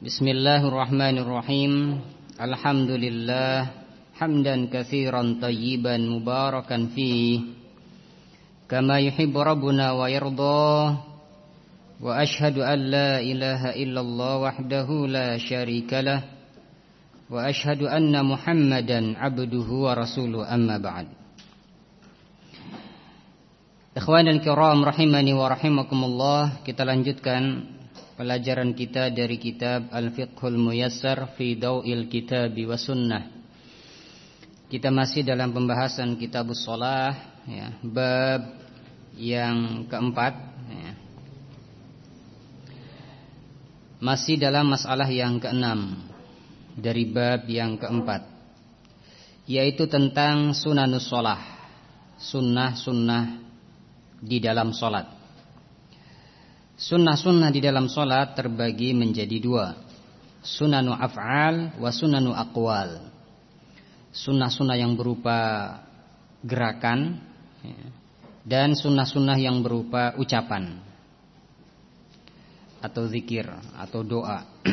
Bismillahirrahmanirrahim. Alhamdulillah Hamdan kathiran tayyiban mubarakan fi Kama yuhibu wa yardha Wa ashadu an la illallah wahdahu la sharika Wa ashadu anna muhammadan abduhu wa rasuluh amma Ikhwan al-kiram rahimani wa rahimakumullah Kita lanjutkan pelajaran kita dari kitab Al-Fiqhul Muyassar Fi Daw'il Kitab wa Sunnah Kita masih dalam pembahasan kitab Salah ya, Bab yang keempat ya. Masih dalam masalah yang keenam Dari bab yang keempat Yaitu tentang sunanus sholah Sunnah-sunnah di dalam solat. Sunnah-sunnah di dalam solat terbagi menjadi dua. Sunanu af'al wa sunanu aqwal. Sunnah-sunnah yang berupa gerakan ya, dan sunnah-sunnah yang berupa ucapan atau zikir atau doa.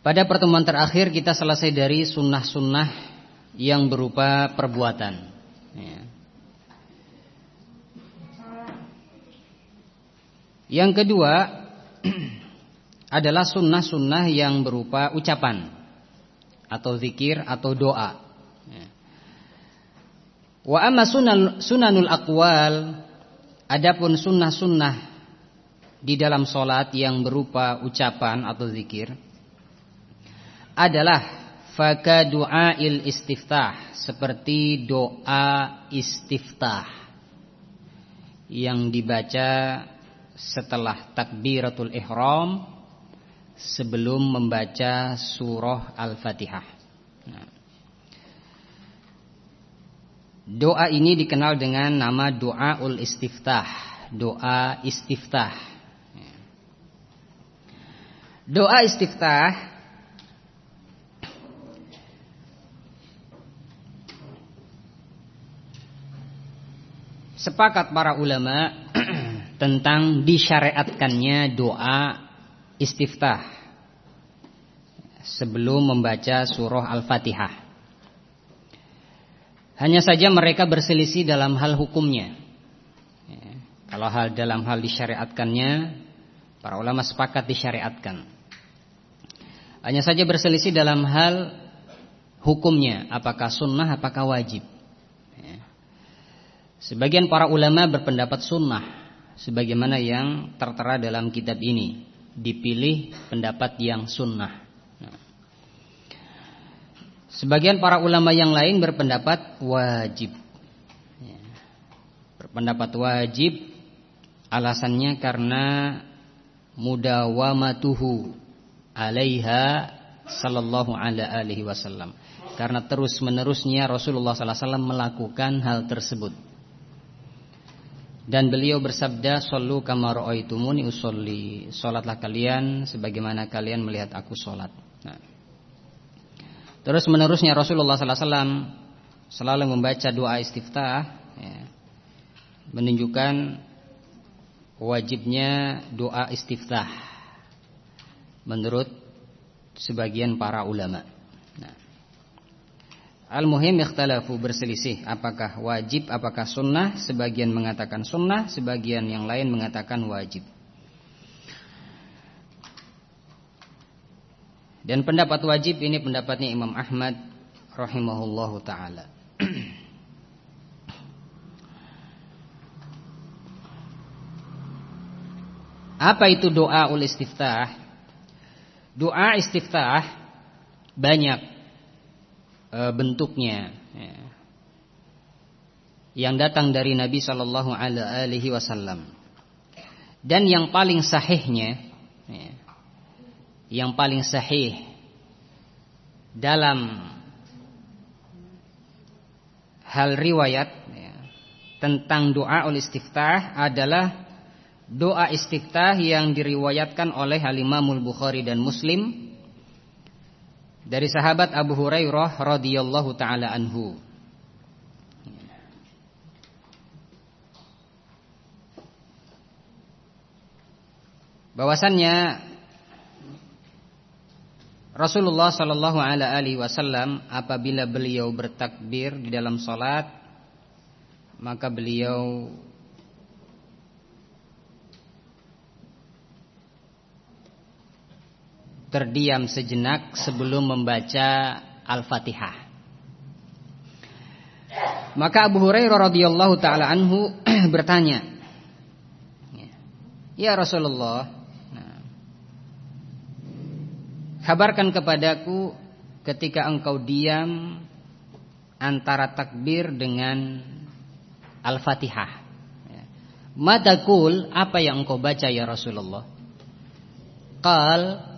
Pada pertemuan terakhir kita selesai dari sunnah-sunnah yang berupa perbuatan. Ya. Yang kedua adalah sunnah-sunnah yang berupa ucapan atau zikir atau doa. Ya. Wa amma sunan, sunanul aqwal adapun sunnah-sunnah di dalam solat yang berupa ucapan atau zikir adalah faka il istiftah seperti doa istiftah yang dibaca setelah takbiratul ihram sebelum membaca surah Al-Fatihah. Nah. Doa ini dikenal dengan nama doa ul istiftah, doa istiftah. Doa istiftah sepakat para ulama tentang disyariatkannya doa istiftah sebelum membaca surah Al-Fatihah. Hanya saja mereka berselisih dalam hal hukumnya. Ya, kalau hal dalam hal disyariatkannya, para ulama sepakat disyariatkan. Hanya saja berselisih dalam hal hukumnya, apakah sunnah, apakah wajib. Sebagian para ulama berpendapat sunnah sebagaimana yang tertera dalam kitab ini. Dipilih pendapat yang sunnah. Nah. sebagian para ulama yang lain berpendapat wajib. Ya. berpendapat wajib alasannya karena mudawamatuhu alaiha sallallahu alaihi wasallam. Karena terus menerusnya Rasulullah sallallahu alaihi wasallam melakukan hal tersebut dan beliau bersabda, "Shallu kama raaitumuni usolli." Salatlah kalian sebagaimana kalian melihat aku salat. Nah. Terus menerusnya Rasulullah sallallahu alaihi wasallam selalu membaca doa istiftah ya, menunjukkan wajibnya doa istiftah menurut sebagian para ulama. Al-muhim ikhtalafu berselisih. Apakah wajib apakah sunnah? Sebagian mengatakan sunnah sebagian yang lain mengatakan wajib. Dan pendapat wajib ini pendapatnya Imam Ahmad rahimahullahu taala. Apa itu doa ul istiftah? Doa istiftah banyak e, bentuknya ya. yang datang dari Nabi Shallallahu Alaihi Wasallam dan yang paling sahihnya ya, yang paling sahih dalam hal riwayat ya, tentang doa ul istiftah adalah doa istiftah yang diriwayatkan oleh Al Bukhari dan Muslim dari sahabat Abu Hurairah radhiyallahu taala anhu. bahwasannya Rasulullah Shallallahu Alaihi Wasallam apabila beliau bertakbir di dalam sholat maka beliau terdiam sejenak sebelum membaca Al-Fatihah. Maka Abu Hurairah radhiyallahu taala anhu bertanya, "Ya Rasulullah, nah, kabarkan kepadaku ketika engkau diam antara takbir dengan Al-Fatihah. Ya. Madakul apa yang engkau baca ya Rasulullah? Qal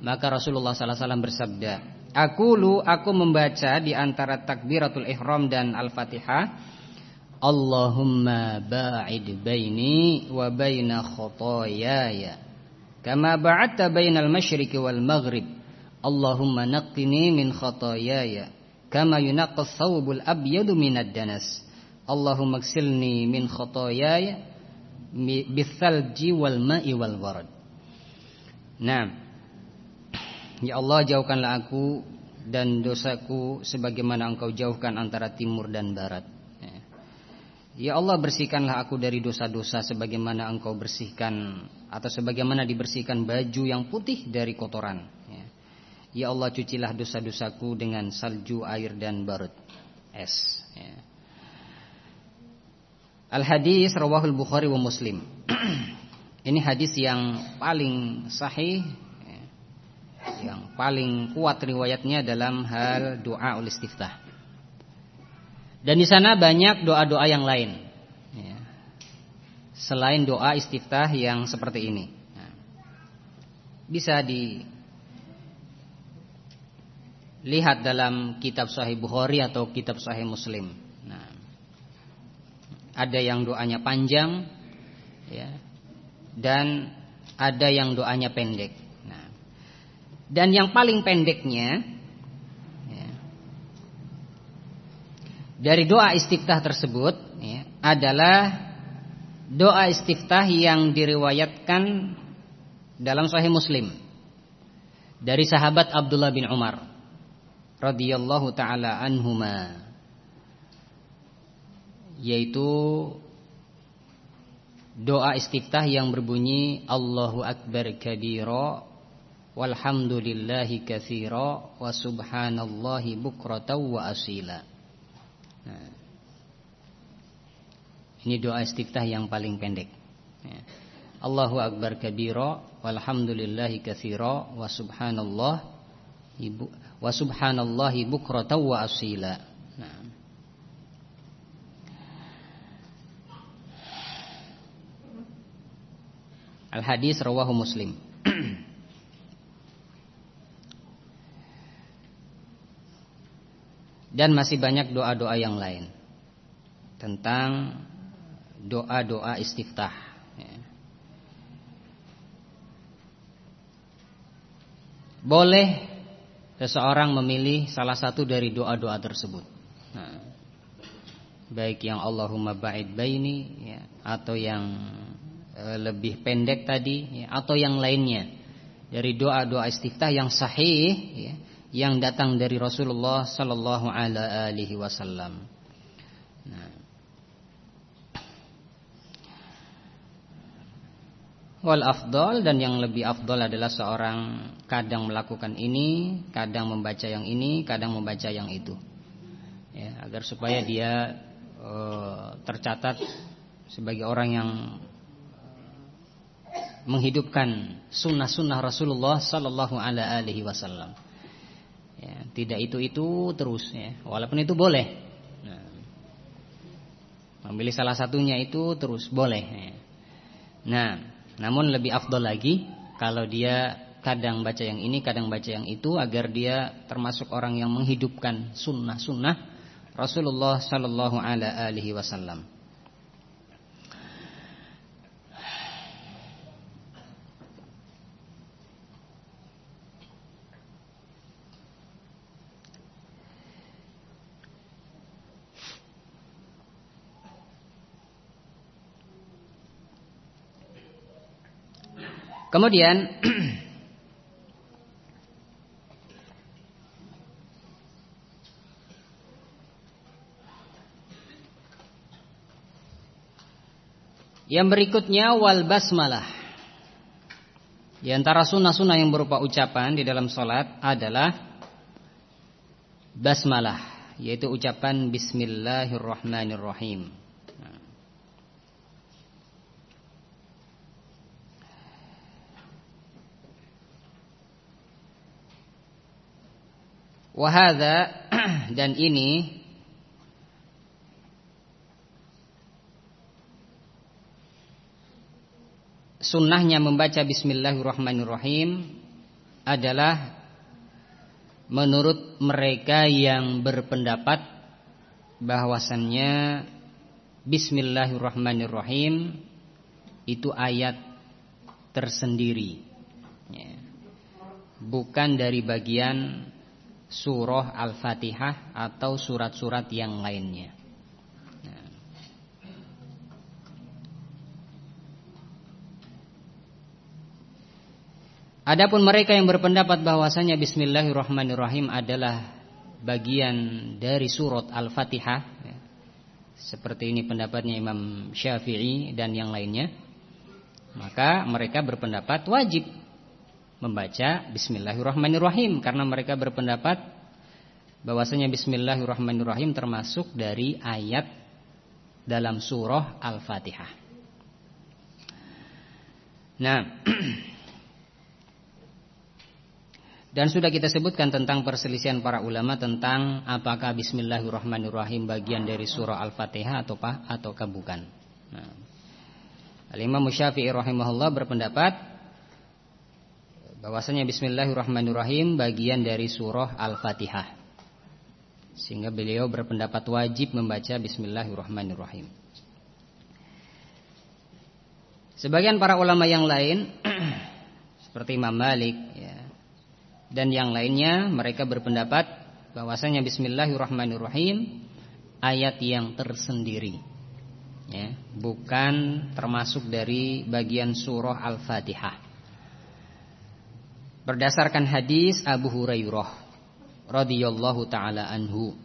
maka Rasulullah sallallahu alaihi wasallam bersabda, "Aku lu aku membaca di antara takbiratul ihram dan Al-Fatihah, Allahumma ba'id baini wa baina khotoyaya kama ba'adta bainal masyriqi wal maghrib. Allahumma naqqini min khotoyaya kama yunaqqas thawbul abyadu minad danas. Allahumma ksilni min khotoyaya bithalji wal ma'i wal warad." Nah, Ya Allah jauhkanlah aku dan dosaku sebagaimana engkau jauhkan antara timur dan barat. Ya, ya Allah bersihkanlah aku dari dosa-dosa sebagaimana engkau bersihkan atau sebagaimana dibersihkan baju yang putih dari kotoran. Ya, ya Allah cucilah dosa-dosaku dengan salju, air dan barut es. Ya. Al hadis rawahul Bukhari wa Muslim. Ini hadis yang paling sahih paling kuat riwayatnya dalam hal doa ul istiftah. Dan di sana banyak doa-doa yang lain. Ya. Selain doa istiftah yang seperti ini. Nah, bisa dilihat dalam kitab Sahih Bukhari atau kitab Sahih Muslim. Nah, ada yang doanya panjang, ya, dan ada yang doanya pendek. Dan yang paling pendeknya ya, dari doa istiftah tersebut ya, adalah doa istiftah yang diriwayatkan dalam Sahih Muslim dari sahabat Abdullah bin Umar radhiyallahu taala anhuma yaitu doa istiftah yang berbunyi Allahu akbar kabira walhamdulillahi katsira wa subhanallahi bukratan wa asila. Nah, ini doa istiftah yang paling pendek. Ya. Allahu akbar kabira walhamdulillahi katsira wa subhanallah ibu wa subhanallahi bukratan wa asila. Nah. Al hadis rawahu Muslim. Dan masih banyak doa-doa yang lain. Tentang doa-doa istiftah. Ya. Boleh seseorang memilih salah satu dari doa-doa tersebut. Nah, Baik yang Allahumma ba'id baini ya, Atau yang e, lebih pendek tadi ya, Atau yang lainnya. Dari doa-doa istiftah yang sahih ya, yang datang dari Rasulullah sallallahu alaihi wasallam. Nah. Wal afdol dan yang lebih afdol adalah seorang kadang melakukan ini, kadang membaca yang ini, kadang membaca yang itu. Ya, agar supaya dia uh, tercatat sebagai orang yang menghidupkan sunnah-sunnah Rasulullah sallallahu alaihi wasallam ya, tidak itu itu terus ya walaupun itu boleh nah, memilih salah satunya itu terus boleh ya. nah namun lebih afdol lagi kalau dia kadang baca yang ini kadang baca yang itu agar dia termasuk orang yang menghidupkan sunnah-sunnah Rasulullah Sallallahu Alaihi Wasallam. Kemudian Yang berikutnya wal basmalah. Di antara sunnah-sunnah yang berupa ucapan di dalam solat adalah basmalah, yaitu ucapan Bismillahirrahmanirrahim. Wahada dan ini sunnahnya membaca Bismillahirrahmanirrahim adalah menurut mereka yang berpendapat bahwasannya Bismillahirrahmanirrahim itu ayat tersendiri, ya. bukan dari bagian surah Al-Fatihah atau surat-surat yang lainnya. Adapun mereka yang berpendapat bahwasanya Bismillahirrahmanirrahim adalah bagian dari surat Al-Fatihah ya, Seperti ini pendapatnya Imam Syafi'i dan yang lainnya Maka mereka berpendapat wajib membaca Bismillahirrahmanirrahim Karena mereka berpendapat bahwasanya Bismillahirrahmanirrahim termasuk dari ayat dalam surah Al-Fatihah Nah Dan sudah kita sebutkan tentang perselisihan para ulama tentang apakah Bismillahirrahmanirrahim bagian dari surah Al-Fatihah atau apa ataukah bukan. Nah, Al-Imam rahimahullah berpendapat bahwasanya Bismillahirrahmanirrahim bagian dari surah Al-Fatihah. Sehingga beliau berpendapat wajib membaca Bismillahirrahmanirrahim. Sebagian para ulama yang lain seperti Imam Malik ya, dan yang lainnya mereka berpendapat bahwasanya Bismillahirrahmanirrahim ayat yang tersendiri ya, bukan termasuk dari bagian surah Al-Fatihah. Berdasarkan hadis Abu Hurairah radhiyallahu taala anhu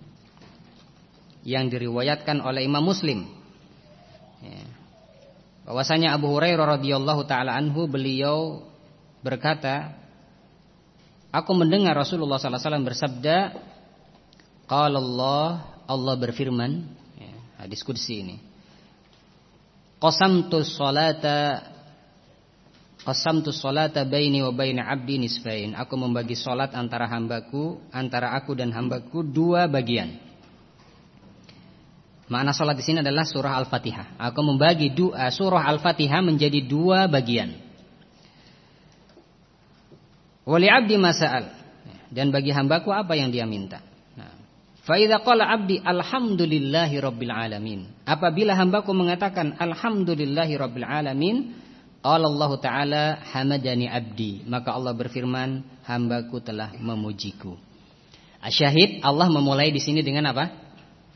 yang diriwayatkan oleh Imam Muslim. Ya. Bahwasanya Abu Hurairah radhiyallahu taala anhu beliau berkata Aku mendengar Rasulullah SAW bersabda, Qala Allah, Allah berfirman, ya, hadis kursi ini. Qasamtu salata Qasamtu salata baini wa baina abdi nisfain. Aku membagi salat antara hambaku, antara aku dan hambaku dua bagian. Makna salat di sini adalah surah Al-Fatihah. Aku membagi doa surah Al-Fatihah menjadi dua bagian. Wali abdi masa'al. Dan bagi hambaku apa yang dia minta. Fa'idha qala abdi alhamdulillahi alamin. Apabila hambaku mengatakan alhamdulillahi alamin. Allah Ta'ala hamadani abdi. Maka Allah berfirman hambaku telah memujiku. Asyahid Allah memulai di sini dengan apa?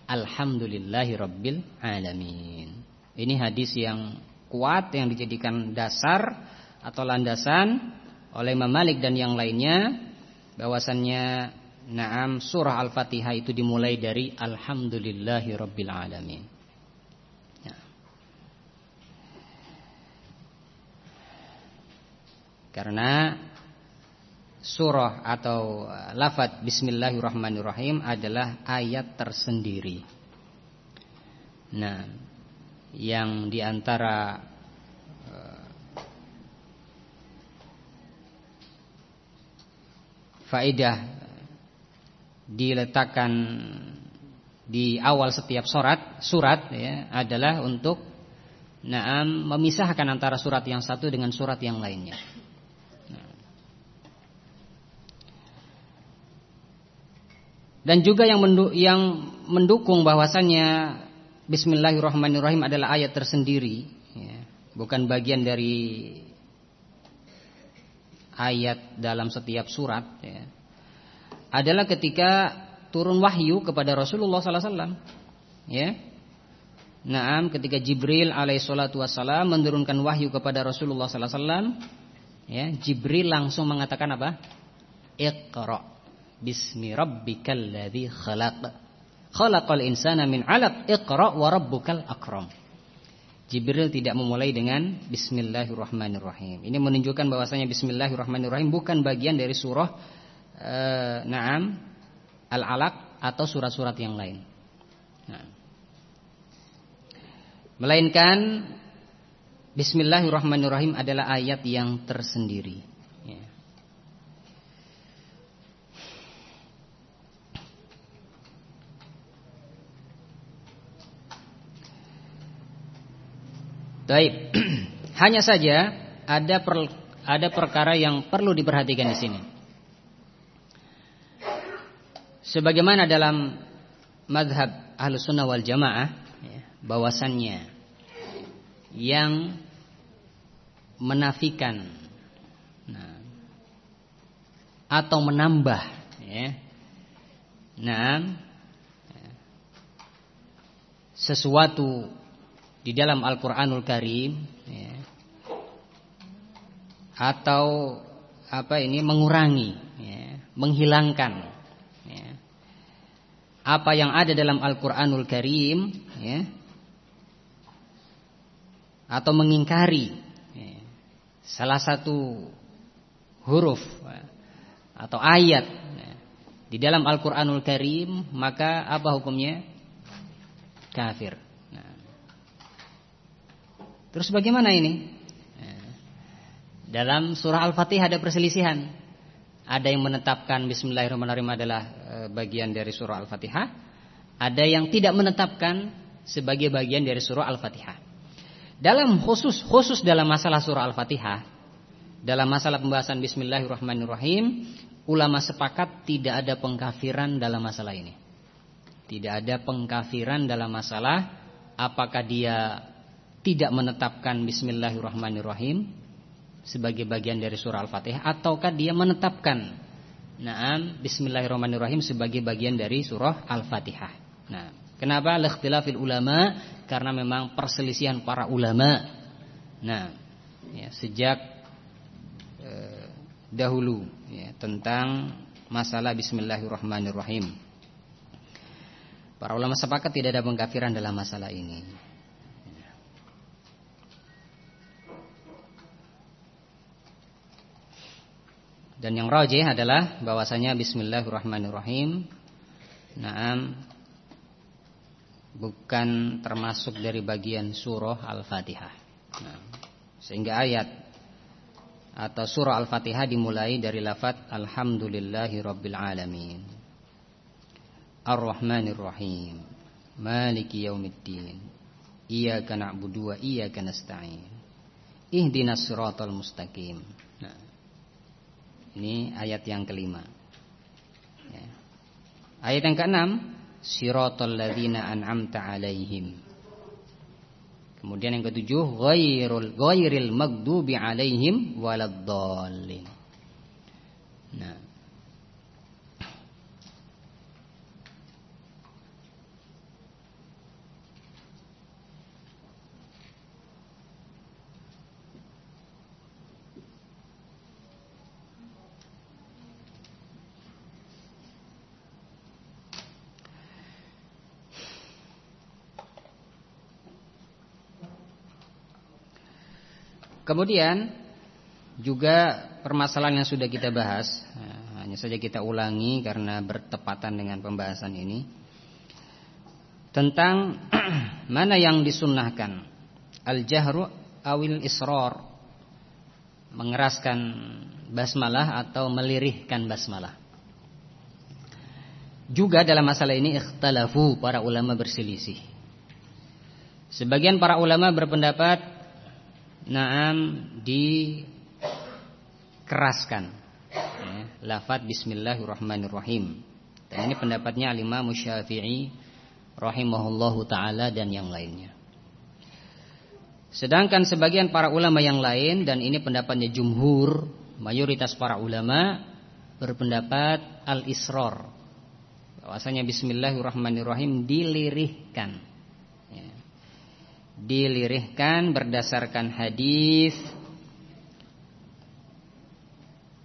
Alhamdulillahi rabbil alamin. Ini hadis yang kuat yang dijadikan dasar atau landasan oleh Imam Malik dan yang lainnya bahwasannya Naam surah Al-Fatihah itu dimulai dari Alhamdulillahi Rabbil Alamin Karena surah atau lafad Bismillahirrahmanirrahim adalah ayat tersendiri Nah yang di antara faedah diletakkan di awal setiap surat surat ya adalah untuk naam memisahkan antara surat yang satu dengan surat yang lainnya. Dan juga yang mendukung bahwasannya Bismillahirrahmanirrahim adalah ayat tersendiri, ya, bukan bagian dari ayat dalam setiap surat ya, adalah ketika turun wahyu kepada Rasulullah sallallahu alaihi wasallam ya. Naam ketika Jibril alaihi salatu wasallam menurunkan wahyu kepada Rasulullah sallallahu alaihi wasallam ya, Jibril langsung mengatakan apa? Iqra bismi rabbikal ladzi khalaq. Khalaqal insana min 'alaq. Iqra wa rabbukal akram. Jibril tidak memulai dengan Bismillahirrahmanirrahim. Ini menunjukkan bahwasanya Bismillahirrahmanirrahim bukan bagian dari surah uh, Naam Al-Alaq atau surat-surat yang lain. Nah. Melainkan Bismillahirrahmanirrahim adalah ayat yang tersendiri. Ya. Baik, hanya saja ada per, ada perkara yang perlu diperhatikan di sini. Sebagaimana dalam madhab ahlus sunnah wal jamaah, ya, bahwasannya yang menafikan nah, atau menambah ya, nah sesuatu di dalam Al-Qur'anul Karim ya, atau apa ini mengurangi ya, menghilangkan ya, apa yang ada dalam Al-Qur'anul Karim ya, atau mengingkari ya, salah satu huruf ya, atau ayat ya, di dalam Al-Qur'anul Karim, maka apa hukumnya? Kafir. Terus bagaimana ini? Dalam surah Al-Fatihah ada perselisihan. Ada yang menetapkan bismillahirrahmanirrahim adalah e, bagian dari surah Al-Fatihah, ada yang tidak menetapkan sebagai bagian dari surah Al-Fatihah. Dalam khusus khusus dalam masalah surah Al-Fatihah, dalam masalah pembahasan Bismillahirrahmanirrahim, ulama sepakat tidak ada pengkafiran dalam masalah ini. Tidak ada pengkafiran dalam masalah apakah dia tidak menetapkan Bismillahirrahmanirrahim sebagai bagian dari surah Al-Fatihah ataukah dia menetapkan Naam Bismillahirrahmanirrahim sebagai bagian dari surah Al-Fatihah. Nah, kenapa al-ikhtilafil ulama karena memang perselisihan para ulama. Nah, ya, sejak eh, dahulu ya, tentang masalah Bismillahirrahmanirrahim. Para ulama sepakat tidak ada pengkafiran dalam masalah ini. Dan yang rajih adalah bahwasanya Bismillahirrahmanirrahim. Naam bukan termasuk dari bagian surah Al-Fatihah. Nah, sehingga ayat atau surah Al-Fatihah dimulai dari lafaz Alhamdulillahi Rabbil Alamin. Ar-Rahmanir Rahim. Maliki Yaumiddin. Iyyaka na'budu wa iyyaka nasta'in. Ihdinas siratal mustaqim. Nah, ini ayat yang kelima. Ya. Ayat yang keenam siratal ladzina an'amta alaihim. Kemudian yang ketujuh ghairul ghairil maghdubi alaihim waladdallin. Nah, Kemudian juga permasalahan yang sudah kita bahas, nah, hanya saja kita ulangi karena bertepatan dengan pembahasan ini tentang mana yang disunnahkan al-jahru awil israr mengeraskan basmalah atau melirihkan basmalah. Juga dalam masalah ini ikhtalafu para ulama berselisih. Sebagian para ulama berpendapat Naam dikeraskan. Ya, Lafad Bismillahirrahmanirrahim. Dan ini pendapatnya Alimah Musyafi'i Rahimahullahu ta'ala dan yang lainnya. Sedangkan sebagian para ulama yang lain Dan ini pendapatnya jumhur Mayoritas para ulama Berpendapat al-israr. Bahwasanya Bismillahirrahmanirrahim Dilirihkan dilirihkan berdasarkan hadis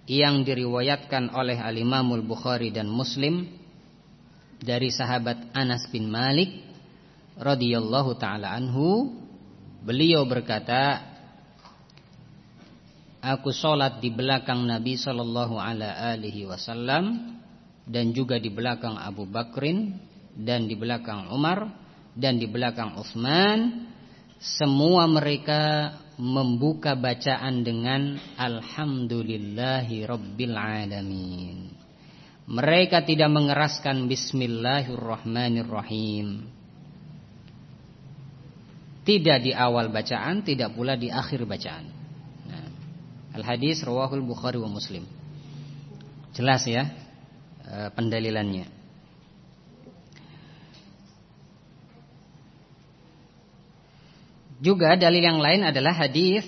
yang diriwayatkan oleh Al-Imamul Bukhari dan Muslim dari sahabat Anas bin Malik radhiyallahu taala anhu. Beliau berkata aku sholat di belakang Nabi sallallahu alaihi wasallam dan juga di belakang Abu Bakrin dan di belakang Umar dan di belakang Utsman semua mereka membuka bacaan dengan Alhamdulillahi Rabbil Alamin. Mereka tidak mengeraskan Bismillahirrahmanirrahim. Tidak di awal bacaan, tidak pula di akhir bacaan. Nah, Al-hadis rawahul Bukhari wa Muslim. Jelas ya e, pendalilannya. Juga dalil yang lain adalah hadis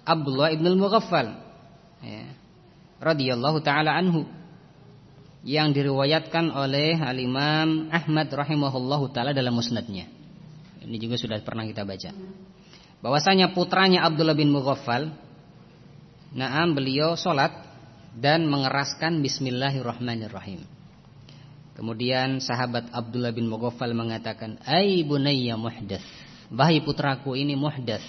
Abdullah ibn al-Mughaffal ya, radhiyallahu taala anhu yang diriwayatkan oleh al-Imam Ahmad rahimahullahu taala dalam musnadnya. Ini juga sudah pernah kita baca. Bahwasanya putranya Abdullah bin Mughaffal Naam beliau solat dan mengeraskan Bismillahirrahmanirrahim. Kemudian sahabat Abdullah bin Mughaffal mengatakan, "Ai bunayya muhdath." Wahai putraku ini muhdas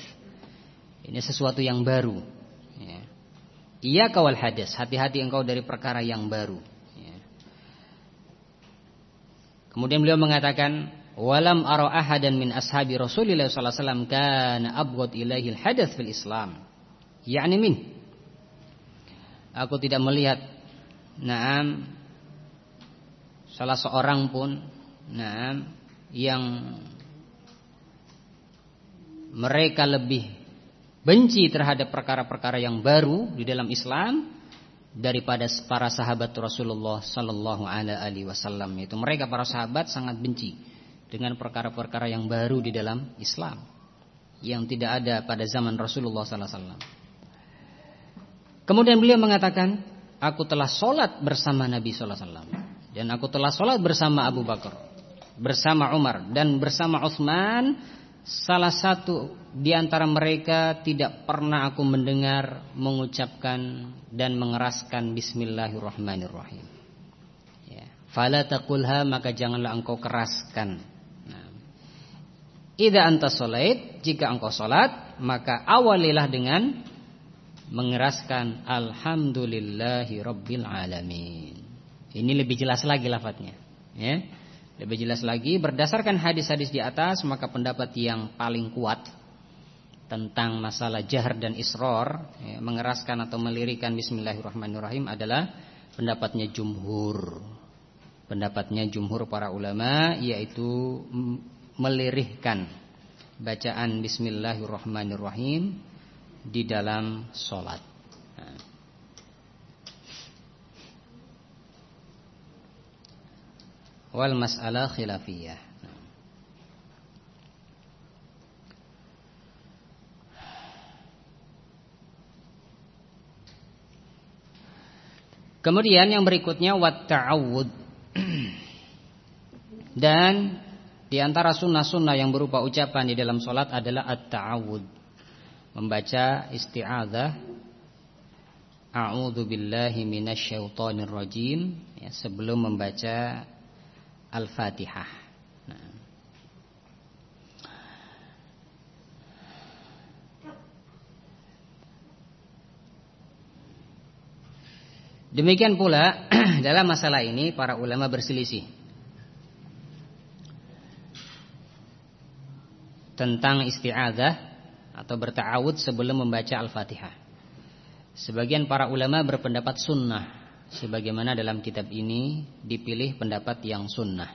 Ini sesuatu yang baru ya. Iya kawal hadas Hati-hati engkau dari perkara yang baru ya. Kemudian beliau mengatakan Walam ara ahadan min ashabi Rasulillah sallallahu alaihi wasallam kana abghad ilaihi al-hadath fil Islam. Yakni min. Aku tidak melihat Naam salah seorang pun Naam yang mereka lebih benci terhadap perkara-perkara yang baru di dalam Islam daripada para sahabat Rasulullah sallallahu alaihi wasallam itu mereka para sahabat sangat benci dengan perkara-perkara yang baru di dalam Islam yang tidak ada pada zaman Rasulullah sallallahu alaihi wasallam. Kemudian beliau mengatakan, aku telah solat bersama Nabi sallallahu alaihi wasallam dan aku telah solat bersama Abu Bakar, bersama Umar dan bersama Utsman Salah satu di antara mereka tidak pernah aku mendengar mengucapkan dan mengeraskan Bismillahirrahmanirrahim. Ya. Fala taqulha maka janganlah engkau keraskan. Nah. Ida anta solait jika engkau solat maka awalilah dengan mengeraskan Alhamdulillahi Rabbil Alamin. Ini lebih jelas lagi lafadznya. Ya. Lebih jelas lagi berdasarkan hadis-hadis di atas maka pendapat yang paling kuat tentang masalah jahar dan isror ya, mengeraskan atau melirikan Bismillahirrahmanirrahim adalah pendapatnya jumhur. Pendapatnya jumhur para ulama yaitu melirihkan bacaan Bismillahirrahmanirrahim di dalam solat. Wal mas'alah khilafiyah. Kemudian yang berikutnya wat ta'awud. Dan di antara sunnah-sunnah yang berupa ucapan di dalam solat adalah at-ta'awud. Membaca isti'adzah A'udzu billahi minasyaitonir rajim ya, sebelum membaca Al-Fatihah. Nah. Demikian pula dalam masalah ini para ulama berselisih tentang isti'adzah atau berta'awud sebelum membaca Al-Fatihah. Sebagian para ulama berpendapat sunnah sebagaimana dalam kitab ini dipilih pendapat yang sunnah.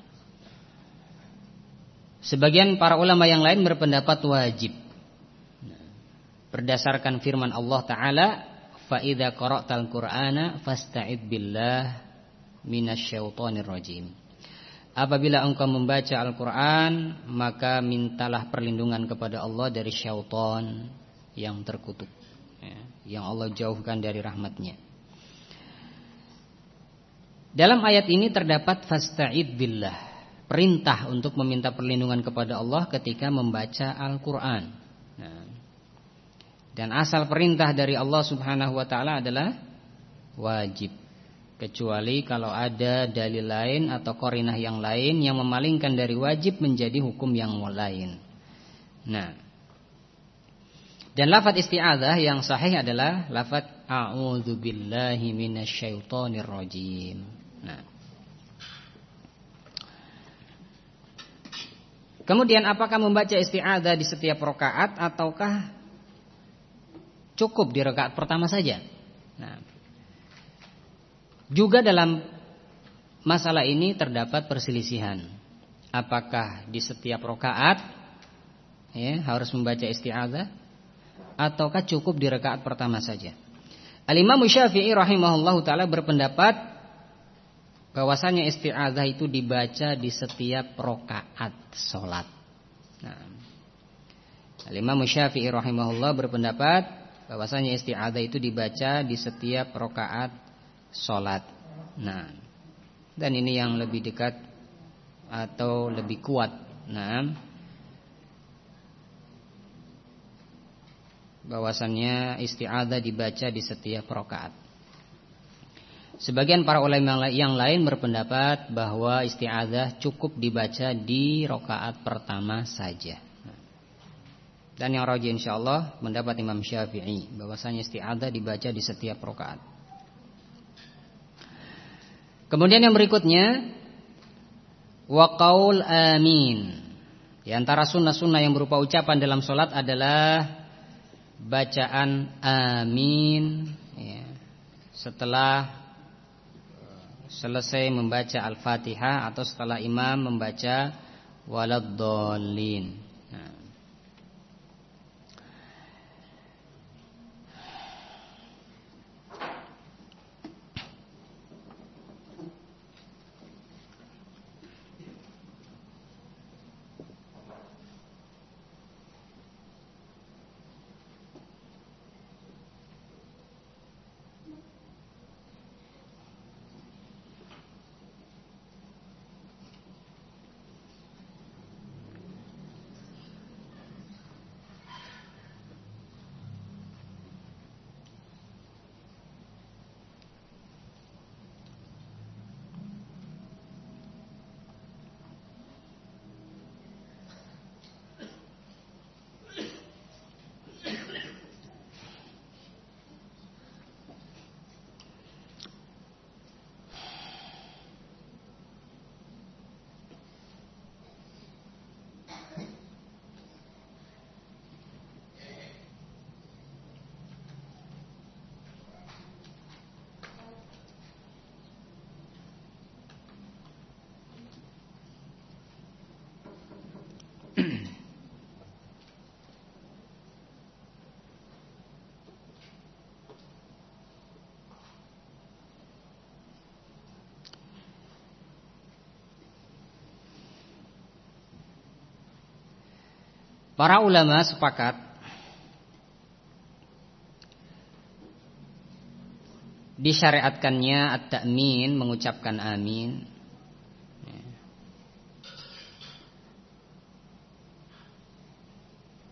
Sebagian para ulama yang lain berpendapat wajib. Berdasarkan firman Allah Taala, "Fa idza qara'tal Qur'ana fasta'id billah minasyaitonir rajim." Apabila engkau membaca Al-Qur'an, maka mintalah perlindungan kepada Allah dari syaitan yang terkutuk, ya, yang Allah jauhkan dari rahmatnya. Dalam ayat ini terdapat fasta'id billah, perintah untuk meminta perlindungan kepada Allah ketika membaca Al-Qur'an. Nah, Dan asal perintah dari Allah Subhanahu wa taala adalah wajib. Kecuali kalau ada dalil lain atau korinah yang lain yang memalingkan dari wajib menjadi hukum yang lain. Nah, dan lafaz isti'adzah yang sahih adalah lafaz a'udzubillahi minasyaitonirrajim. Nah. Kemudian apakah membaca isti'adzah di setiap rakaat ataukah cukup di rakaat pertama saja? Nah, juga dalam masalah ini terdapat perselisihan. Apakah di setiap rokaat ya, harus membaca isti'adzah ataukah cukup di rakaat pertama saja? Al-Imam Syafi'i taala berpendapat bahwasanya isti'adzah itu dibaca di setiap rokaat solat. Nah, Al-Imam Syafi'i rahimahullah berpendapat bahwasanya isti'adzah itu dibaca di setiap rokaat sholat. Nah, dan ini yang lebih dekat atau lebih kuat. Nah, bahwasannya isti'adzah dibaca di setiap rakaat. Sebagian para ulama yang lain berpendapat bahwa isti'adzah cukup dibaca di rakaat pertama saja. Dan yang rajin insyaallah mendapat Imam Syafi'i bahwasanya isti'adzah dibaca di setiap rakaat. Kemudian yang berikutnya wa qaul amin. Di antara sunnah-sunnah yang berupa ucapan dalam solat adalah bacaan amin ya. Setelah selesai membaca Al-Fatihah atau setelah imam membaca waladdallin. Para ulama sepakat disyariatkannya at-ta'min mengucapkan amin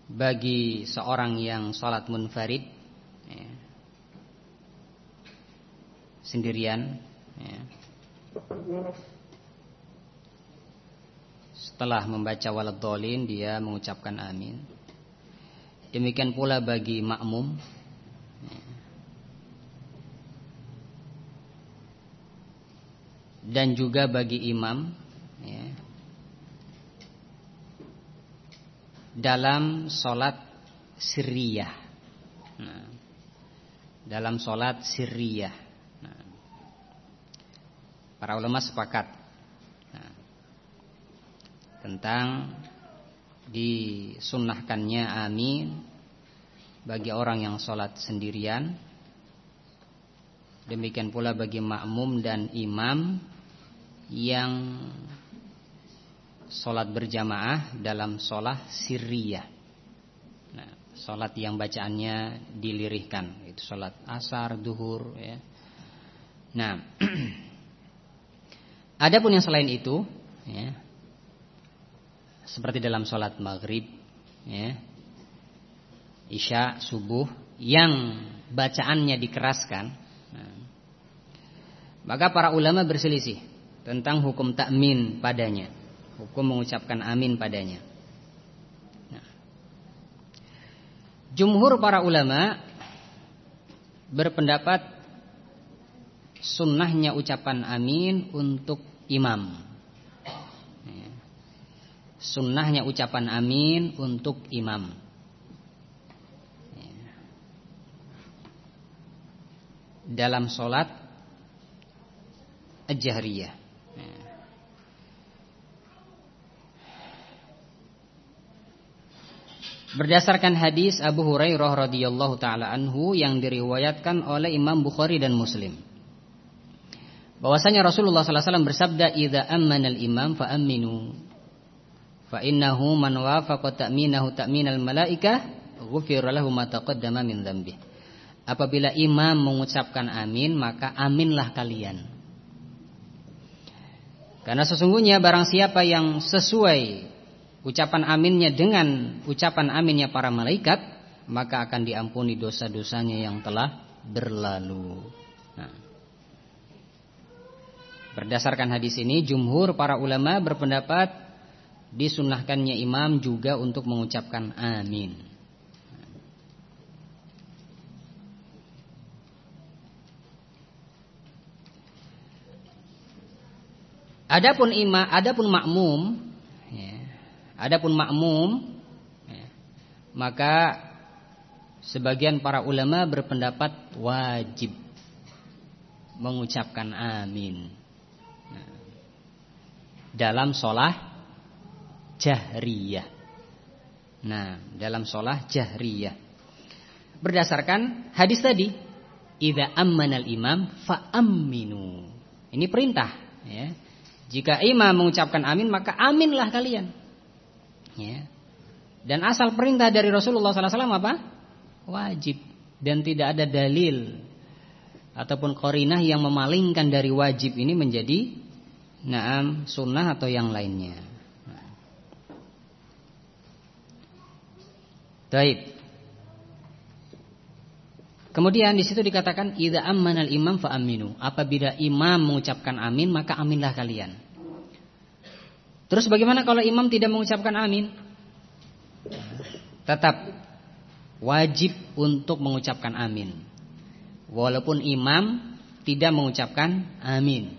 bagi seorang yang sholat munfarid ya, sendirian ya. Setelah membaca walad dolin dia mengucapkan amin. Demikian pula bagi makmum. Dan juga bagi imam. Ya. Dalam solat sirriyah. Nah, dalam solat sirriyah. Nah, para ulama sepakat tentang disunnahkannya amin bagi orang yang sholat sendirian demikian pula bagi makmum dan imam yang sholat berjamaah dalam sholat sirriyah nah, sholat yang bacaannya dilirihkan itu sholat asar, duhur ya. nah adapun yang selain itu seperti dalam sholat maghrib ya. isya, subuh yang bacaannya dikeraskan, nah, maka para ulama berselisih tentang hukum takmin padanya, hukum mengucapkan amin padanya. Nah, jumhur para ulama berpendapat sunnahnya ucapan amin untuk imam. Sunnahnya ucapan amin untuk imam. Dalam sholat jahriyah. Berdasarkan hadis Abu Hurairah radhiyallahu taala anhu yang diriwayatkan oleh Imam Bukhari dan Muslim. Bahwasanya Rasulullah sallallahu alaihi wasallam bersabda, "Idza amana al-imam fa aminu." Fa innahu man wafaqa ta'minahu ta'minal malaikah ghufira lahu ma taqaddama min dzambi. Apabila imam mengucapkan amin, maka aminlah kalian. Karena sesungguhnya barang siapa yang sesuai ucapan aminnya dengan ucapan aminnya para malaikat, maka akan diampuni dosa-dosanya yang telah berlalu. Nah. Berdasarkan hadis ini, jumhur para ulama berpendapat disunahkannya imam juga untuk mengucapkan amin. Adapun imam, adapun makmum Adapun makmum ya, maka sebagian para ulama berpendapat wajib mengucapkan amin. Nah, dalam sholat jahriyah. Nah, dalam sholat jahriyah. Berdasarkan hadis tadi, idza ammanal imam fa aminu. Ini perintah, ya. Jika imam mengucapkan amin, maka aminlah kalian. Ya. Dan asal perintah dari Rasulullah SAW apa? Wajib dan tidak ada dalil ataupun korinah yang memalingkan dari wajib ini menjadi naam sunnah atau yang lainnya. Baik. Kemudian di situ dikatakan idza ammanal imam fa aminu. Apabila imam mengucapkan amin maka aminlah kalian. Terus bagaimana kalau imam tidak mengucapkan amin? Tetap wajib untuk mengucapkan amin. Walaupun imam tidak mengucapkan amin.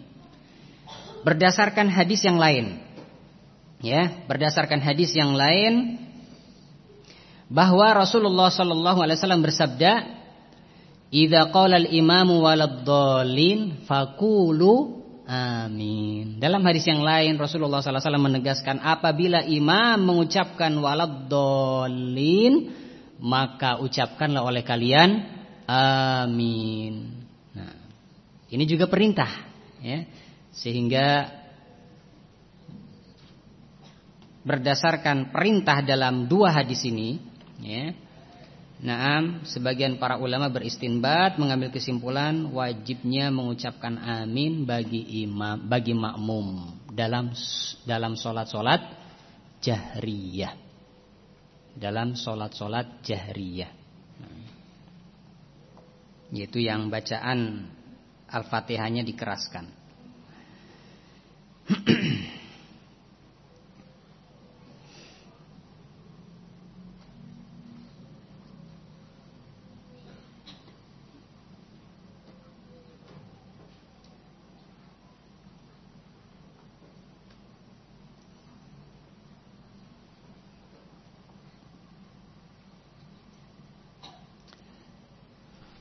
Berdasarkan hadis yang lain. Ya, berdasarkan hadis yang lain bahwa Rasulullah sallallahu alaihi wasallam bersabda, "Idza qala al-imamu walad-dallin faqulu Amin. Dalam hadis yang lain Rasulullah SAW menegaskan apabila imam mengucapkan waladhdallin maka ucapkanlah oleh kalian amin. Nah, ini juga perintah ya. Sehingga berdasarkan perintah dalam dua hadis ini ya, Naam, sebagian para ulama beristinbat mengambil kesimpulan wajibnya mengucapkan amin bagi imam, bagi makmum dalam dalam solat-solat jahriyah. Dalam solat-solat jahriyah. Yaitu yang bacaan Al-Fatihahnya dikeraskan.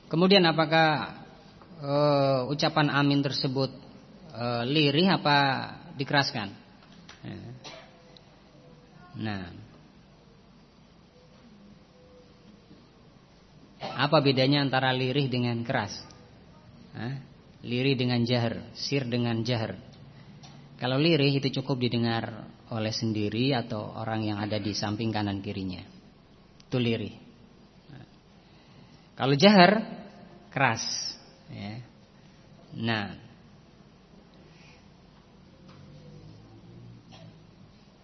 Kemudian apakah uh, ucapan amin tersebut uh, lirih apa dikeraskan? Ya. Nah, apa bedanya antara lirih dengan keras? Hah? Lirih dengan jahar, sir dengan jahar. Kalau lirih itu cukup didengar oleh sendiri atau orang yang ada di samping kanan kirinya. Itu lirih. Nah. Kalau jahar keras ya. Nah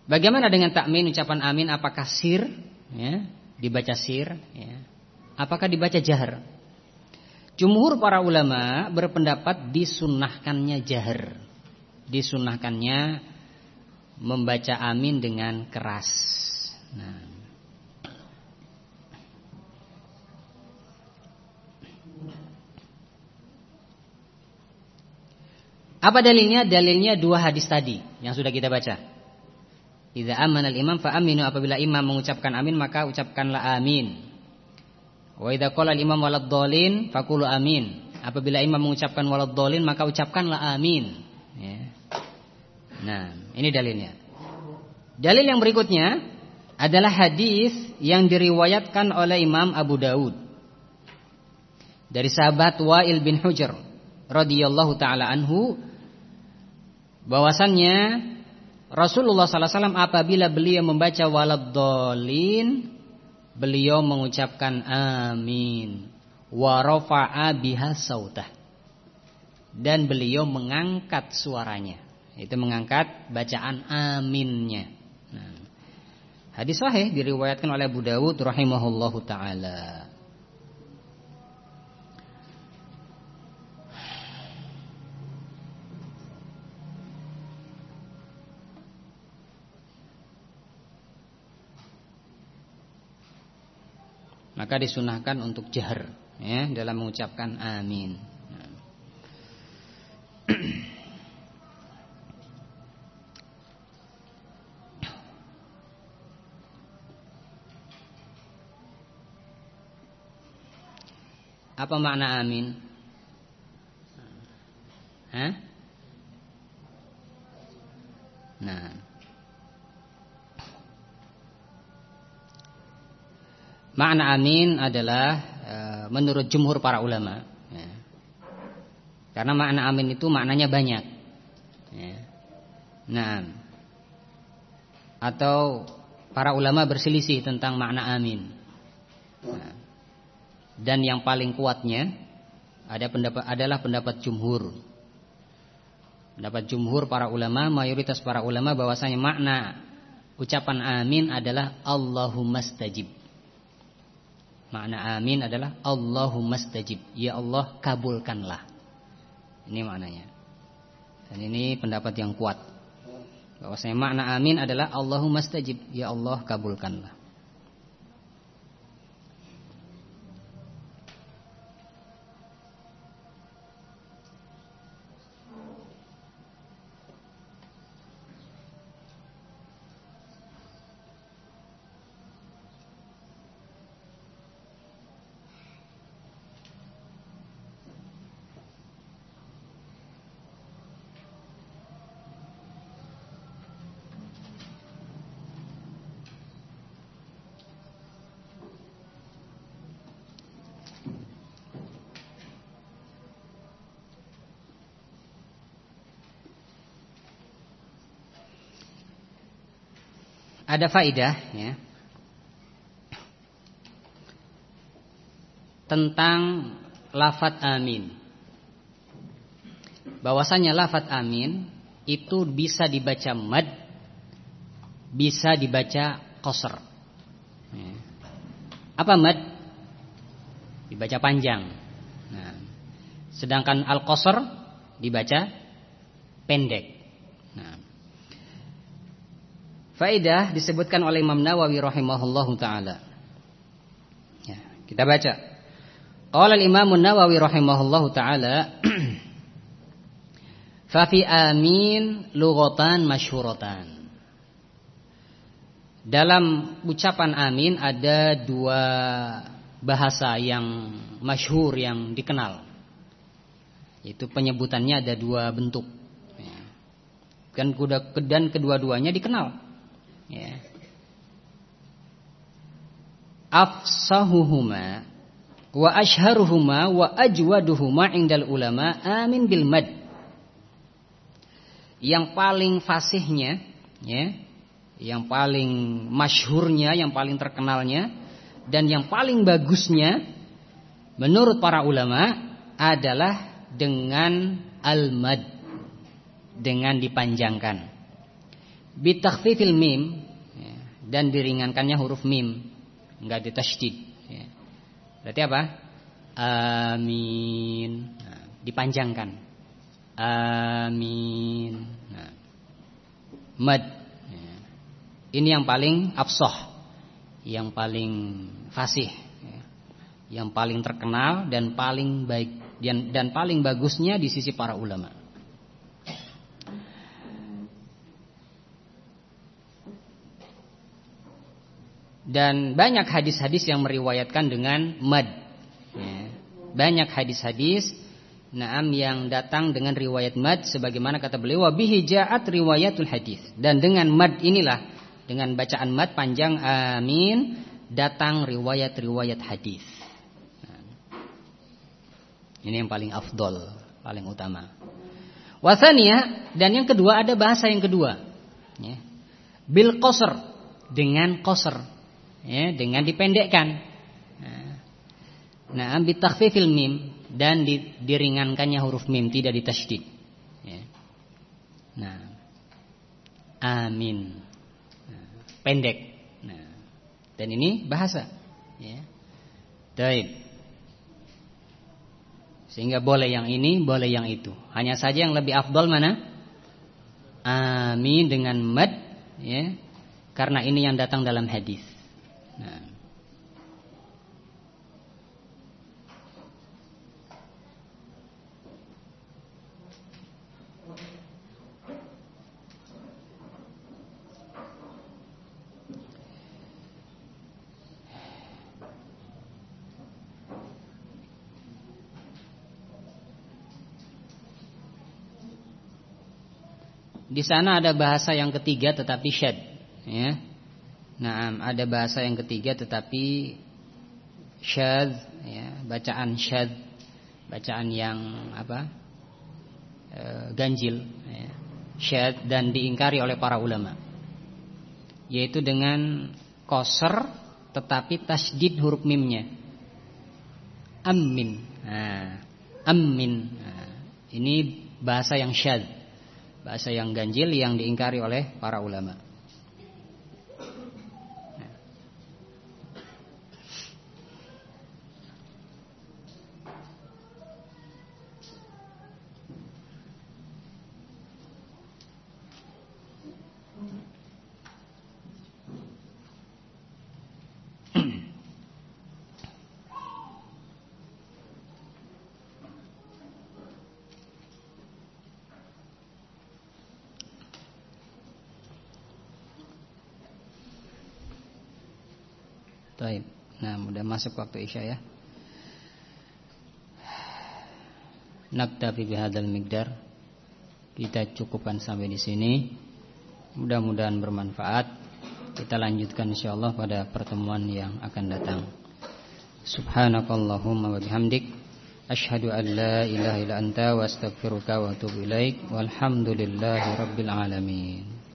Bagaimana dengan takmin ucapan amin apakah sir ya, dibaca sir ya. Apakah dibaca jahar? Jumhur para ulama berpendapat disunahkannya jahar. Disunahkannya membaca amin dengan keras. Nah. Apa dalilnya? Dalilnya dua hadis tadi yang sudah kita baca. Idza amana al-imam fa aminu apabila imam mengucapkan amin maka ucapkanlah amin. Wa idza qala al-imam waladdallin faqulu amin. Apabila imam mengucapkan waladdallin maka ucapkanlah amin. Ya. Nah, ini dalilnya. Dalil yang berikutnya adalah hadis yang diriwayatkan oleh Imam Abu Daud dari sahabat Wa'il bin Hujr radhiyallahu taala anhu bahwasannya Rasulullah wasallam apabila beliau membaca waladhdallin beliau mengucapkan amin. Wa rafa'a biha sautah. Dan beliau mengangkat suaranya. Itu mengangkat bacaan aminnya. Nah, hadis sahih diriwayatkan oleh Abu Dawud rahimahullahu taala maka disunahkan untuk jahar ya dalam mengucapkan amin. Apa makna amin? Hah? Makna amin adalah e, menurut jumhur para ulama. Ya. Karena makna amin itu maknanya banyak. Ya. Nah, atau para ulama berselisih tentang makna amin. Nah, dan yang paling kuatnya ada pendapat adalah pendapat jumhur. Pendapat jumhur para ulama, mayoritas para ulama bahwasanya makna ucapan amin adalah Allahumma stajib. Makna amin adalah Allahumma stajib. Ya Allah kabulkanlah. Ini maknanya. Dan ini pendapat yang kuat. Bahwasanya makna amin adalah Allahumma stajib. Ya Allah kabulkanlah. Ada faidah ya tentang lafat amin. Bahwasanya lafat amin itu bisa dibaca mad, bisa dibaca qasr. Ya. Apa mad? Dibaca panjang. Nah, sedangkan al-qasr dibaca pendek. Faidah disebutkan oleh Imam Nawawi rahimahullahu taala. Ya, kita baca. Qala al-Imam Nawawi rahimahullahu taala Fa fi amin lughatan masyhuratan. Dalam ucapan amin ada dua bahasa yang masyhur yang dikenal. Itu penyebutannya ada dua bentuk. Ya. Dan kedua-duanya dikenal ya. afsahuhuma wa ashharuhuma wa ajwaduhuma indal ulama amin bil mad yang paling fasihnya ya yang paling masyhurnya yang paling terkenalnya dan yang paling bagusnya menurut para ulama adalah dengan al-mad dengan dipanjangkan bitakhfifil mim ya, dan diringankannya huruf mim enggak ditasydid ya. Berarti apa? Amin. Nah, dipanjangkan. Amin. Nah. Mad. Ya. Ini yang paling absoh, yang paling fasih, ya. yang paling terkenal dan paling baik dan, dan paling bagusnya di sisi para ulama. Dan banyak hadis-hadis yang meriwayatkan dengan mad. Ya. Banyak hadis-hadis Naam yang datang dengan riwayat mad sebagaimana kata beliau wabihi ja'at riwayatul hadis dan dengan mad inilah dengan bacaan mad panjang amin datang riwayat-riwayat hadis. Nah. Ini yang paling afdol, paling utama. Wasania dan yang kedua ada bahasa yang kedua. Ya. Bil qasr dengan qasr ya, dengan dipendekkan. Nah, ambil takhfifil mim dan di, diringankannya huruf mim tidak ditasydid. Ya. Nah, amin. Nah, pendek. Nah, dan ini bahasa. Ya. Taib. Sehingga boleh yang ini, boleh yang itu. Hanya saja yang lebih afdol mana? Amin dengan mad, ya. Karena ini yang datang dalam hadis. Di sana ada bahasa yang ketiga tetapi syad, ya. Nah, ada bahasa yang ketiga tetapi syad ya, bacaan syad, bacaan yang apa? E, ganjil, ya. Syad dan diingkari oleh para ulama. Yaitu dengan koser tetapi tasdid huruf mimnya. Amin. Nah, amin. Nah, ini bahasa yang syad. Bahasa yang ganjil yang diingkari oleh para ulama. Taib. Nah, udah masuk waktu Isya ya. Naktafi bihadzal migdar. Kita cukupkan sampai di sini. Mudah-mudahan bermanfaat. Kita lanjutkan insyaallah pada pertemuan yang akan datang. Subhanakallahumma wa bihamdik asyhadu an la ilaha illa anta wa astaghfiruka wa atubu ilaik. Walhamdulillahi rabbil alamin.